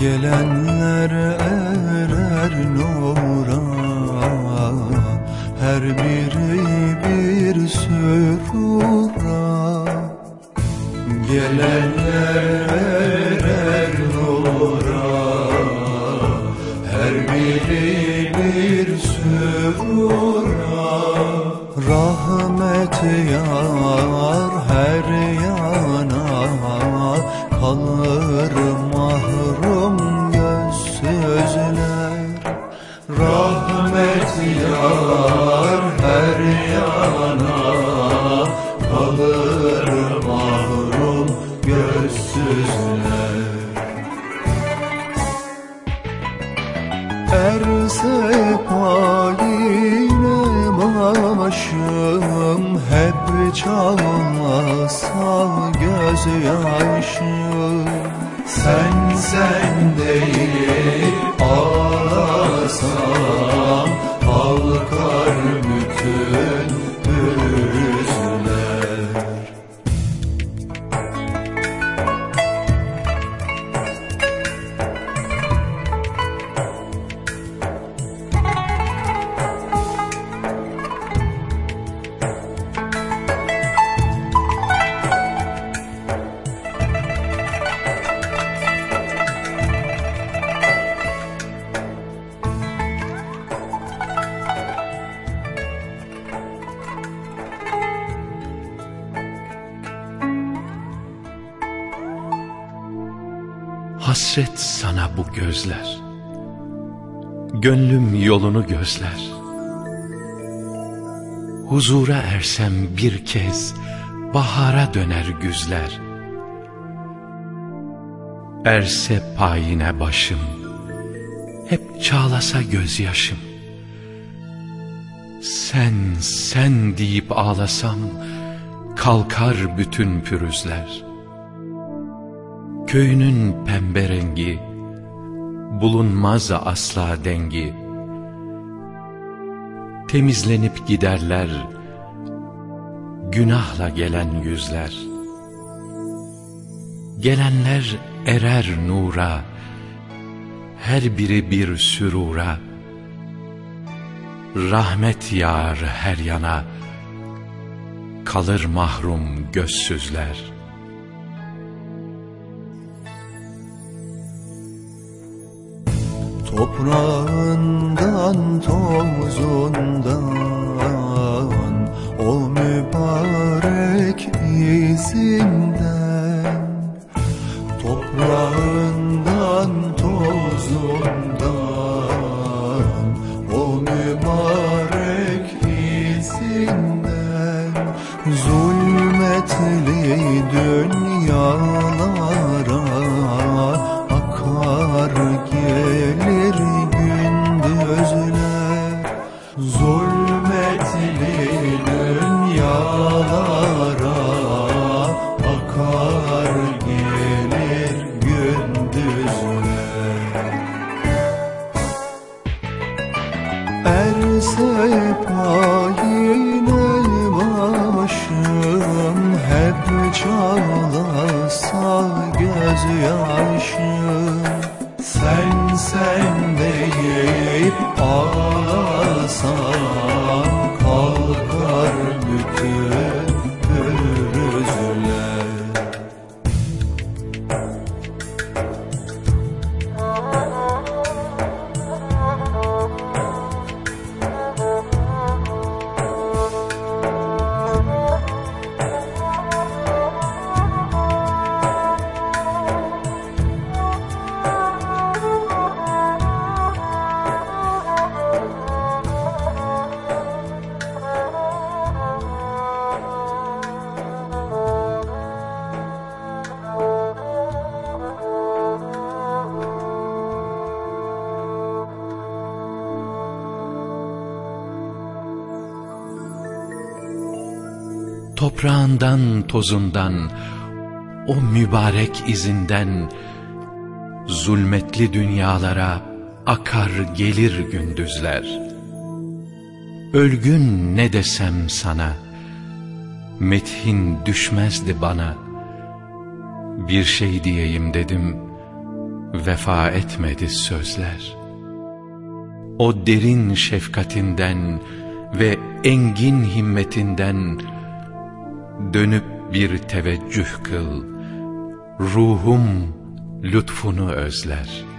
Gelenler erer nura. Her biri bir sürura Gelenler erer nura. Her biri bir sürura Rahmet yar her yana Kalır gözsüzler Rahmet yar her yana. Kalır mahrum gözsüzler. Erse payine başım Hep çalmasa gözyaşım Sen sen değil ağlasam Hasret sana bu gözler. Gönlüm yolunu gözler. Huzura ersem bir kez Bahara döner güzler. Erse payine başım Hep çağlasa gözyaşım. Sen sen deyip ağlasam Kalkar bütün pürüzler Köyünün pembe rengi, bulunmaz asla dengi. Temizlenip giderler, günahla gelen yüzler. Gelenler erer nura, her biri bir sürura. Rahmet yağar her yana, kalır mahrum gözsüzler.'' Toprağından tozundan O mübarek izinden başım Hep çağlasa gözyaşım Sen sen deyip ağlasam Toprağından tozundan, o mübarek izinden, zulmetli dünyalara akar gelir gündüzler. Ölgün ne desem sana, methin düşmezdi bana. Bir şey diyeyim dedim, vefa etmedi sözler. O derin şefkatinden ve engin himmetinden dönüp bir teveccüh kıl. Ruhum lütfunu özler.''